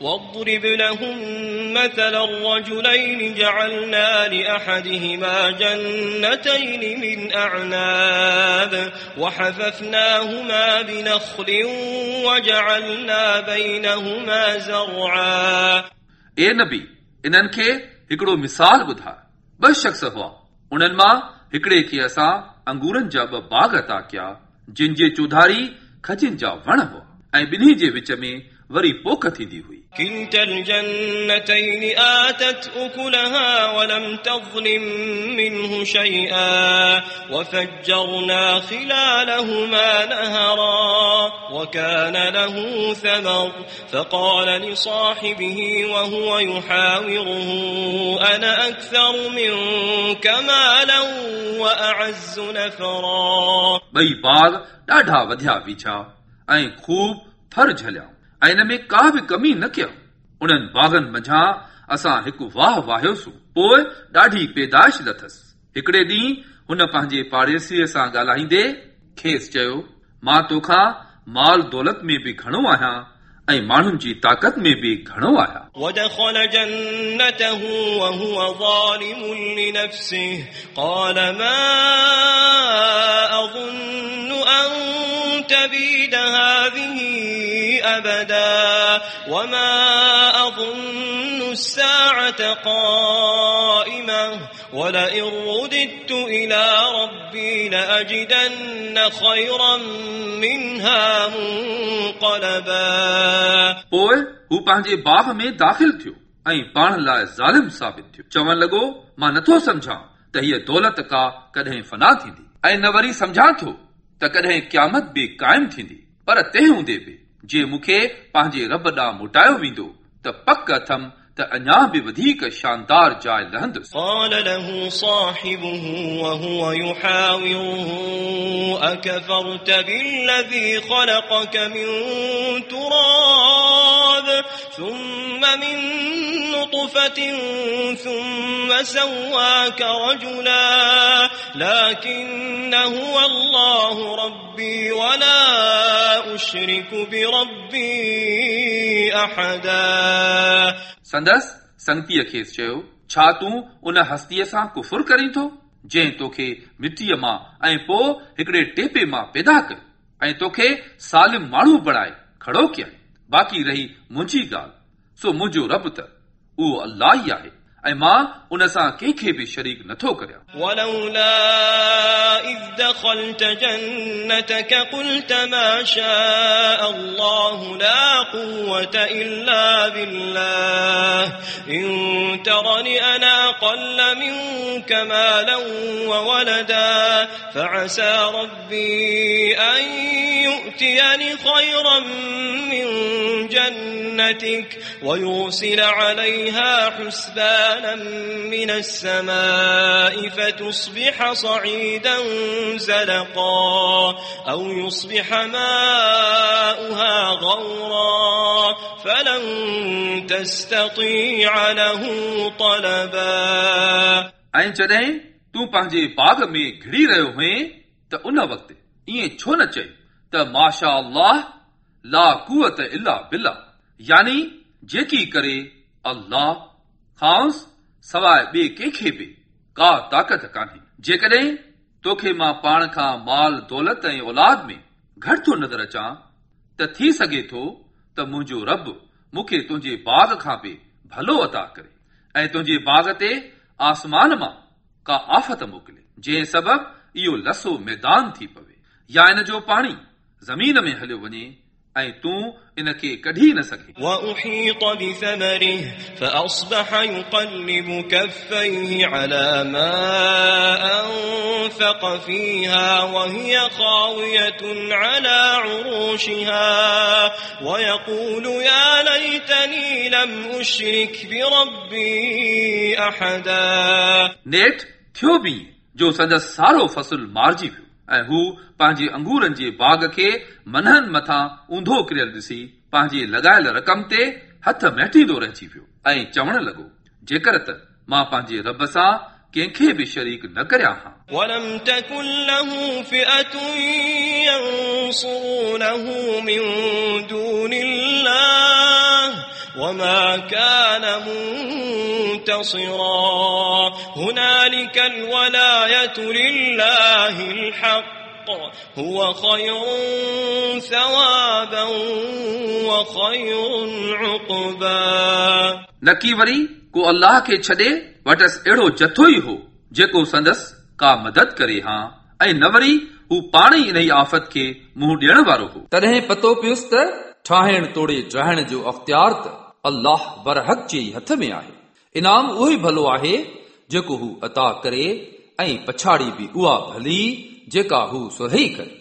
واضرب لهم مثل الرجلين جعلنا لأحدهما جنتين من أعناب وحففناهما بنخل وجعلنا بينهما زرعا ए नबी इन्हनि खे हिकिड़ो मिसाल ॿुधा ॿ शख़्स हुआ उन्हनि मां हिकिड़े खे असां अंगूरनि जा ॿ बाग अता कया जिन जे चौधारी खजनि जा वण हुआ ऐं ॿिन्ही जे विच में वरी पोख थींदी हुई كلتا الجنتين آتت أكلها ولم تظلم منه شيئا وفجرنا خلالهما نهرا وكان له ثمر فقال لصاحبه وهو يحاوره أنا أكثر منك مالا وأعز نفرا ॿई बाग ॾाढा वधिया बीठा ऐं ख़ूब फर झलिया ۽ ان ۾ ڪا به ڪمي نه ڪيون. انهن باگن منجهان اسان هڪ واهه واهيوسين. پوءِ ڏاڍي پيدائش لٿس هڪڙي ڏينهن هن پنهنجي پاڙيسيءَ سان ڳالهائيندي کيس چيو مان توکان مال دولت ۾ به گهڻو آهيان ۽ ماڻهن جي طاقت ۾ به گهڻو آهيان تبيد هذه أبدا وما أظن الساعة قائمة ولئن رددت إلى ربي لأجدن خيرا منها منقلبا पोइ हू पंहिंजे बाग में दाख़िल थियो ऐं पाण लाइ ज़ालिम साबित थियो चवण लॻो मां नथो सम्झां त हीअ दौलत का कॾहिं फना थींदी ऐं न वरी सम्झां थो त कॾहिं क़यामत बि क़ाइमु थींदी पर तंहिं हूंदे बि जे मूंखे पंहिंजे रब ॾांहुं मोटायो वेंदो त पक अथमि त अञा बि वधीक शानदार जाइ लहंदुसि قال له صاحبه وهو يحاوره أكفرت بالذي خلقك من تراب ثم من نطفة ثم سواك رجلا لكن هو الله ربي ولا أشرك بربي أحدا संदसि संगतीअ खेसि चयो छा तूं उन हस्तीअ सां कुफुर करीं थो जंहिं तोखे मिटीअ मां ऐं पोइ हिकिड़े टेपे मां पैदा कयो ऐं तोखे सालिम माण्हू बणाए खड़ो कयई बाक़ी रही मुंहिंजी ॻाल्हि सो मुंहिंजो रब त उहो अलाह ई आहे ऐं मां उन सां कंहिंखे बि शरीक नथो करियां ولولا إذ دخلت جنتك قلت ما شاء الله لا قوة إلا بالله إن ترني أنا أقل منك مالا وولدا فعسى ربي أن يؤتيني خيرا من جنتك ويرسل عليها حسبانا من السماء فتصبح صعيدا زلقا أو يصبح ماؤها غورا فلن تستطيع له طلبا ऐं जॾहिं तूं पंहिंजे बाग में घिड़ी रहियो हुएं त उन वक़्तु ईअं छो न चई त माशा अल्लाह ला कुवत इला बिल्ला यानी जेकी करे अल्लाह, खांस सवाइ ॿिए कंहिंखे बि का ताक़त कान्हे। जेकॾहिं तोखे माँ पाण खां माल, दौलत ऐं औलाद में घटि थो नज़र अचां, त थी सघे थो त मुंहिंजो रब मूंखे तुंहिंजे बाग खां बि भलो अता करे ऐं तुंहिंजे बाग ते आसमान माँ का आफ़त मोकिले। जंहिं सबबु इहो लसो मैदान थी पवे। या इन जो पाणी ज़मीन में हलियो वञे ऐं तूं इन खे कढी न सघे وأحيط بثمره فأصبح يقلب كفيه على ما أنفق فيها وهي خاوية على عروشها ويقول يا ليتني لم أشرك بربي أحدا नेठ थियो बि जो संदसि सारो फसल मारिजी वियो ऐं हू पंहिंजे अंगूरनि जे बाग खे मनहनि मथां ऊंधो किरियल ॾिसी पंहिंजे लॻायल रक़म ते हथ मैटींदो रहिजी वियो ऐं चवण लॻो जेकर त मां पंहिंजे रब सां कंहिंखे बि शरीक न करियां हा ولم تكن له فئة ينصرونه من دون الله وما كان منتصرا هنالك الولاية لله الحق هو خير ثوابا وخير عقبا नकी वरी को अलाह खे छॾे वटसि अहिड़ो जथो ई हो जेको संदसि का मदद करे हा ऐं न वरी हू पाण ई इन ई आफ़त खे मुंहुं ॾियण वारो हो तॾहिं पतो पियुसि त ठाहिण तोड़े ठाहिण जो अख़्तियार त अल्लाह बरहक जे ई हथ में आहे इनाम उहो ई भलो आहे, जेको हू अता करे, ऐं पछाड़ी बि उहा भली, जेका हू सुरही करे।